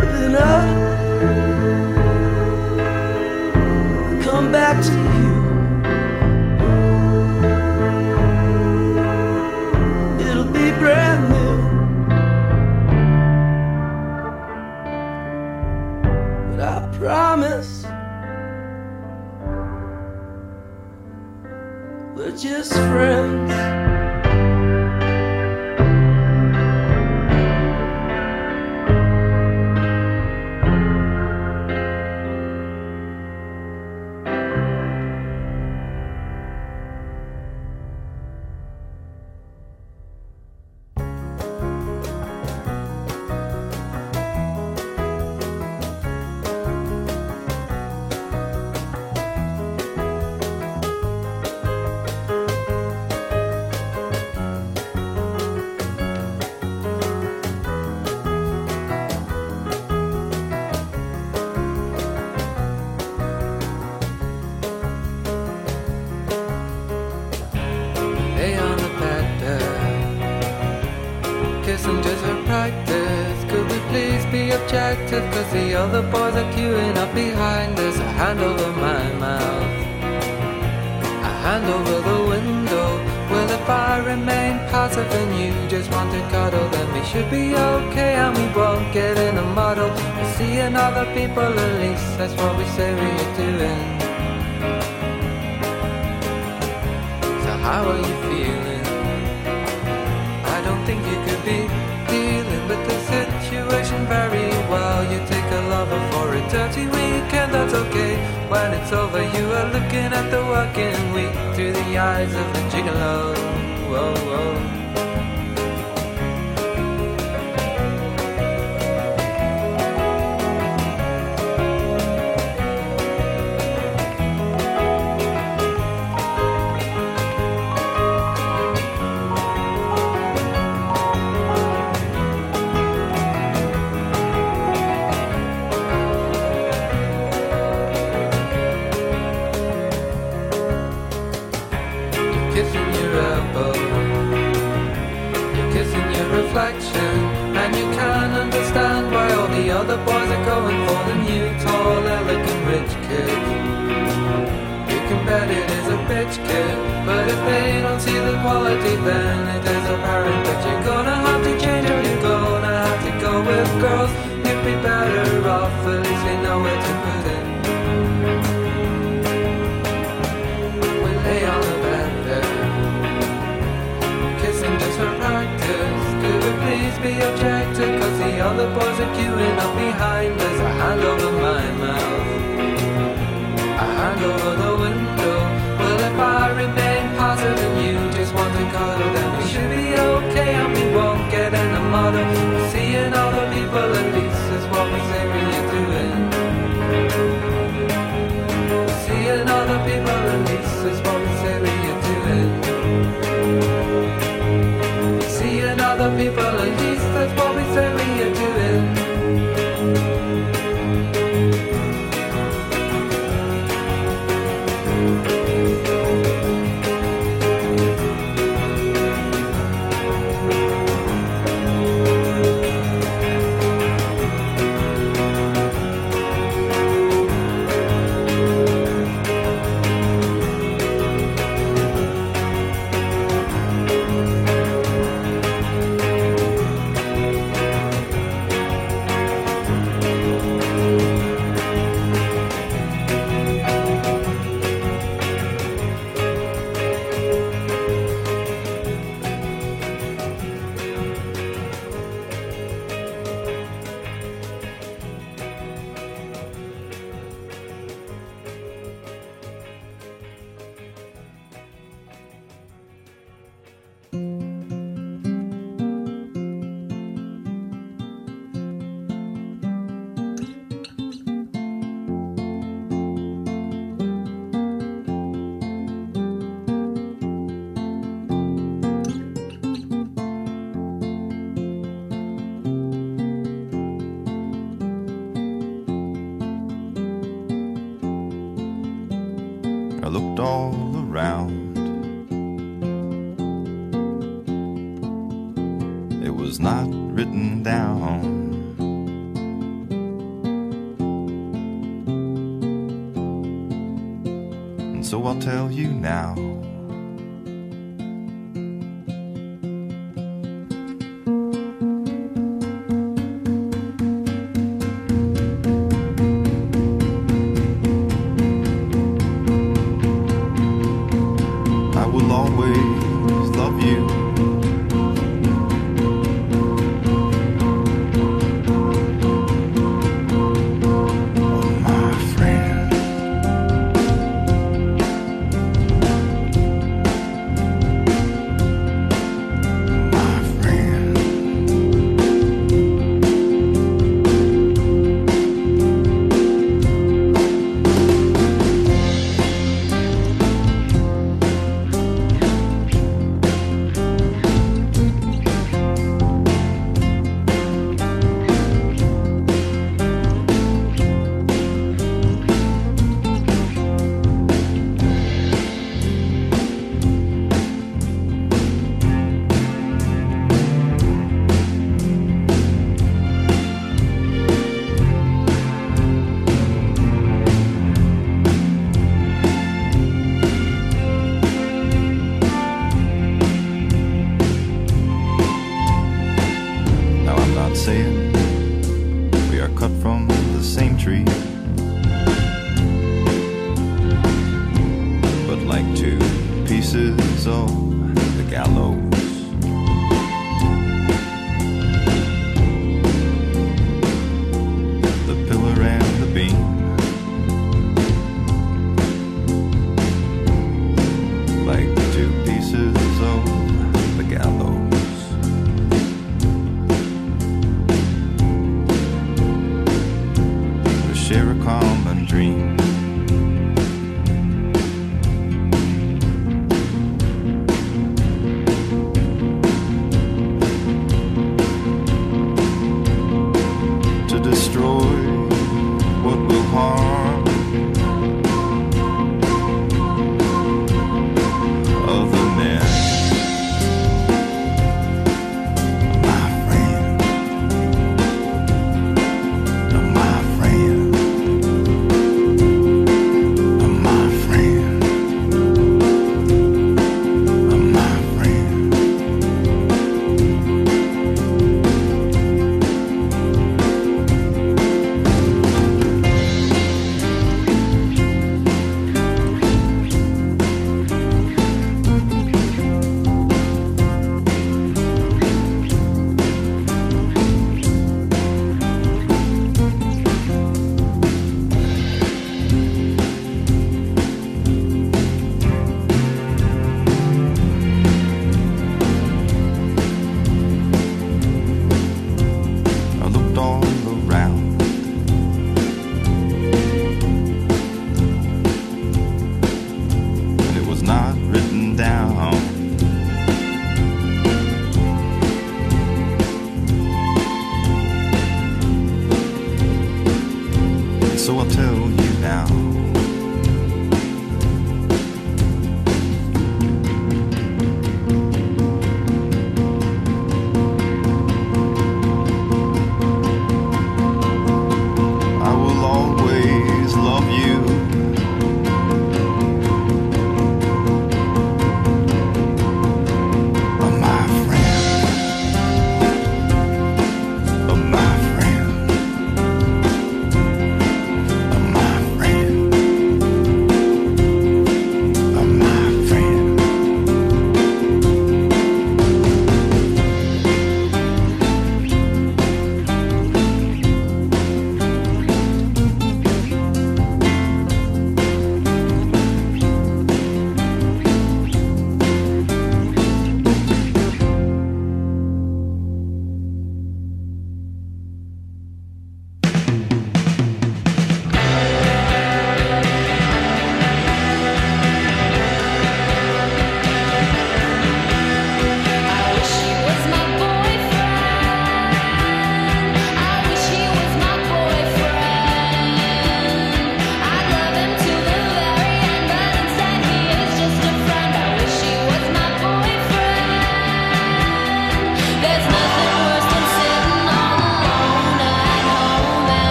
then I come back to you. It'll be brand new, but I promise we're just friends. The other boys are queuing up behind. There's a hand over my mouth A hand over the window. Well, if I remain passive and you just want to cuddle? Then we should be okay and we won't get in a muddle. We're seeing other people at least That's what we say we're doing. So how are you feeling? I don't think you could be lover for a dirty weekend, that's okay. When it's over, you are looking at the working week through the eyes of the gigolo. Whoa, whoa. behind, there's a halo Bye. So I'll tell you now. Share a common dream.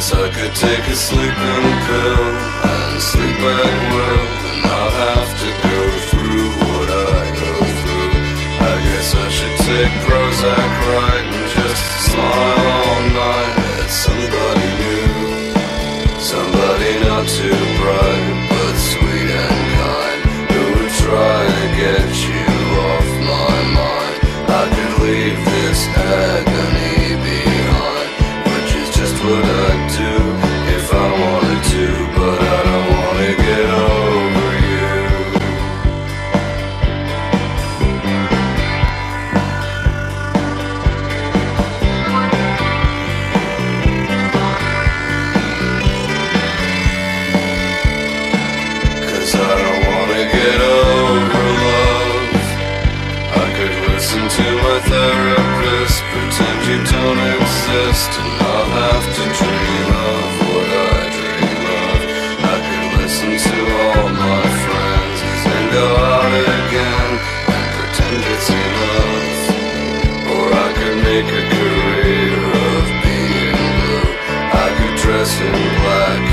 Guess I could take a sleeping pill and sleep at will and not have to go through what I go through. I guess I should take Prozac right just smile all night at somebody new. Somebody not too bright, therapist, pretend you don't exist, and not have to dream of what I dream of. I could listen to all my friends and go out again and pretend it's enough. Or I could make a career of being blue. I could dress in black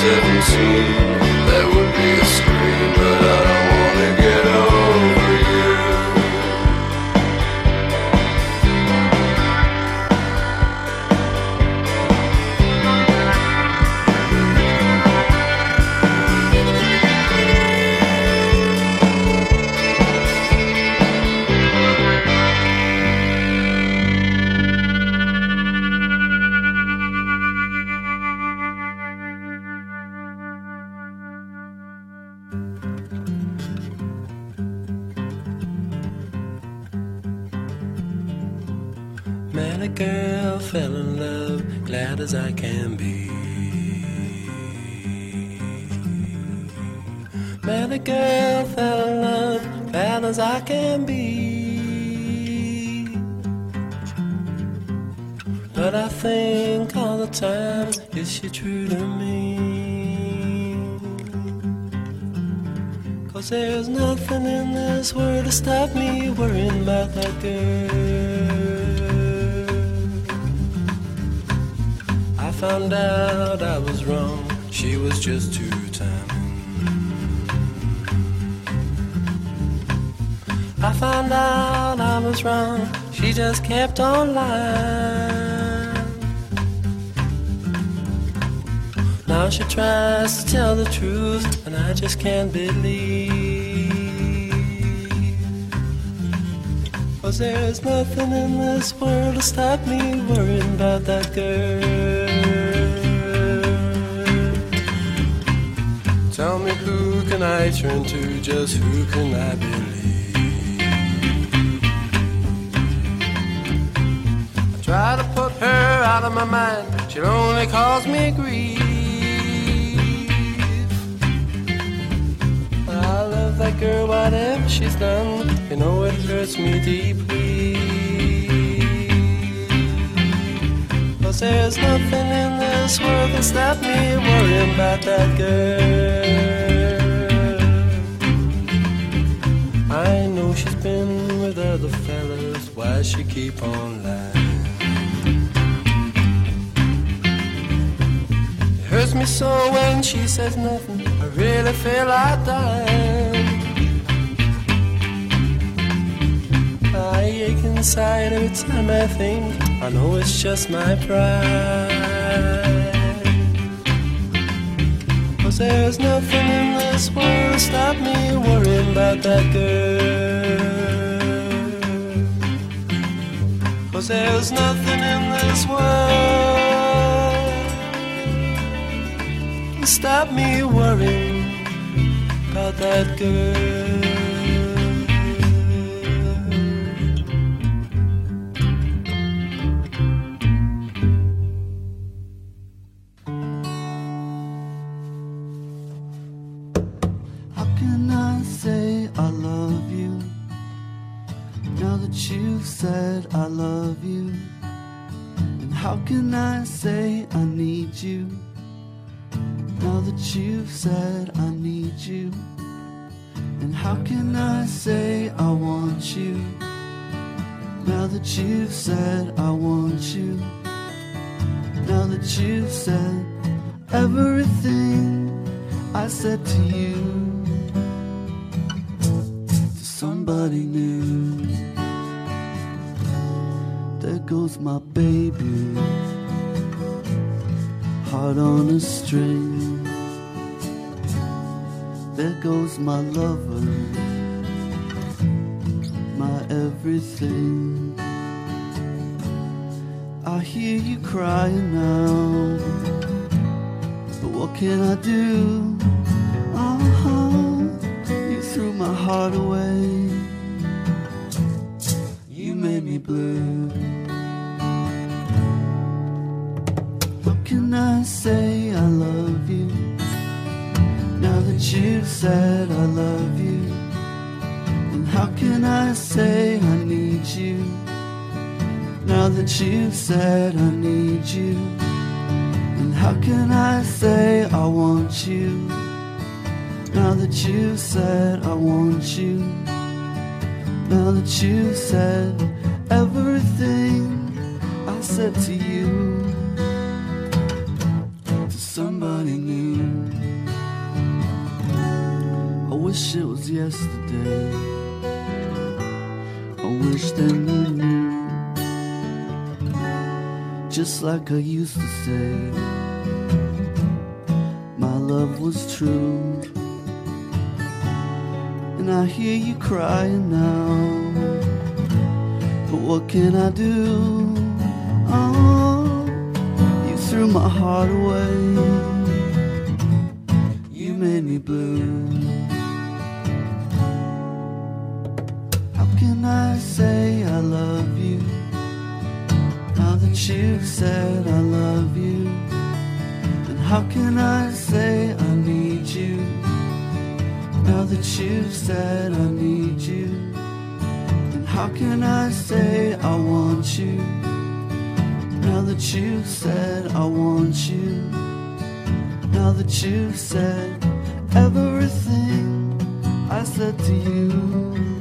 17, that would be a scream, as I can be. A girl, fell in love, glad as I can be. But I think all the time, is she true to me? Cause there's nothing in this world to stop me worrying about that girl. Found out I was wrong, she was just too timing. I found out I was wrong, she just kept on lying. Now she tries to tell the truth, and I just can't believe. Cause there's nothing in this world to stop me worrying about that girl. Tell me who can I turn to, just who can I believe? I try to put her out of my mind, she'll only cause me grief. I love that girl, whatever she's done, you know it hurts me deeply. Cause there's nothing in this world that stop me worrying about that girl. Keep on lying? It hurts me so when she says nothing. I really feel like dying. I ache inside every time I think. I know it's just my pride. Cause there's nothing in this world to stop me worrying about that girl. There's nothing in this world to stop me worrying about that girl. That you've said I love you, and how can I say I need you? Now that you've said I need you, and how can I say I want you? Now that you've said I want you, now that you've said everything I said to you to somebody new. There goes my baby, heart on a string. There goes my lover, my everything. I hear you crying now, but what can I do? Uh-huh, you threw my heart away. You made me blue. Said I love you. And how can I say I need you? Now that you've said I need you. And how can I say I want you? Now that you've said I want you. Now that you've said everything I said to you to somebody new. Wish it was yesterday. I wish that you knew. Just like I used to say, my love was true. And I hear you crying now. But what can I do? Oh, you threw my heart away. You made me blue. Can I say I love you? Now that you've said I love you. And how can I say I need you? Now that you've said I need you. And how can I say I want you? Now that you've said I want you. Now that you've said everything I said to you.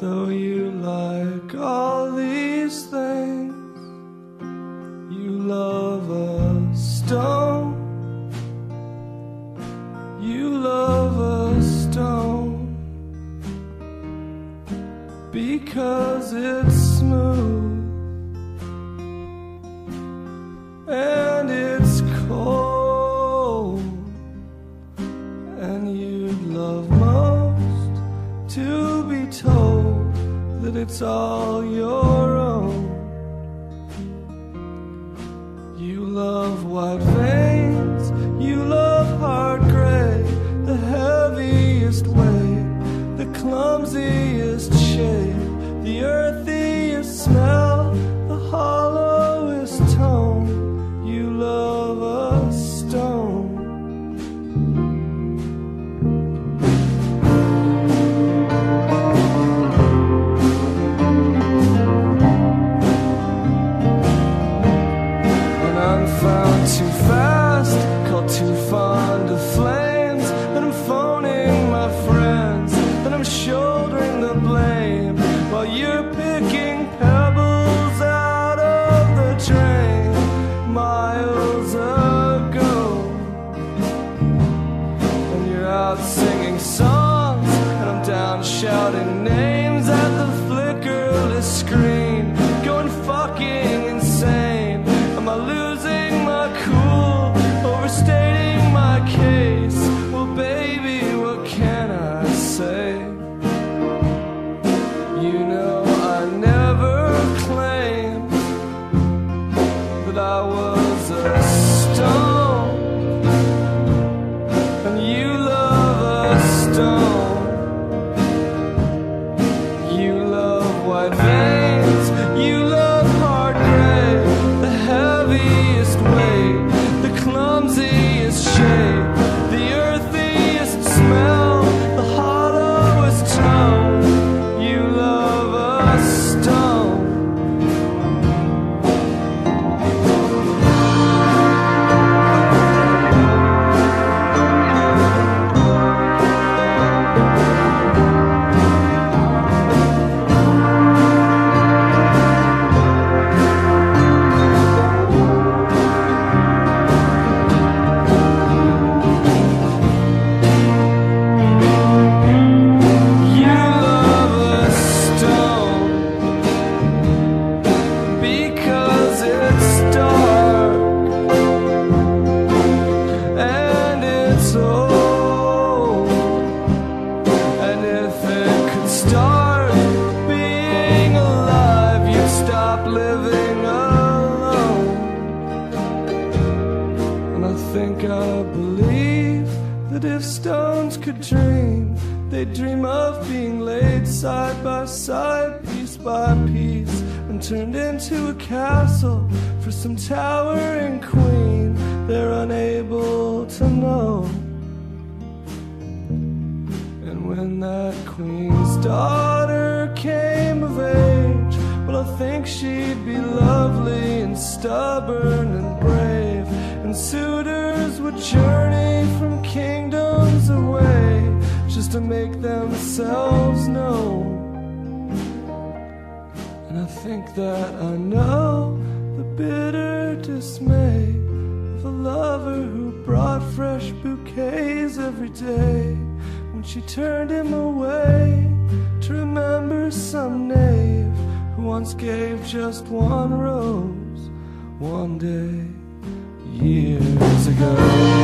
though you like all these things. all yours. dream. They dream of being laid side by side, piece by piece, and turned into a castle for some towering queen. They're unable to know. And when that queen's daughter came of age, well, I think she'd be lovely and stubborn and brave, and suitors would journey from kingdoms away to make themselves known. And I think that I know the bitter dismay of a lover who brought fresh bouquets every day when she turned him away to remember some knave who once gave just one rose one day years ago.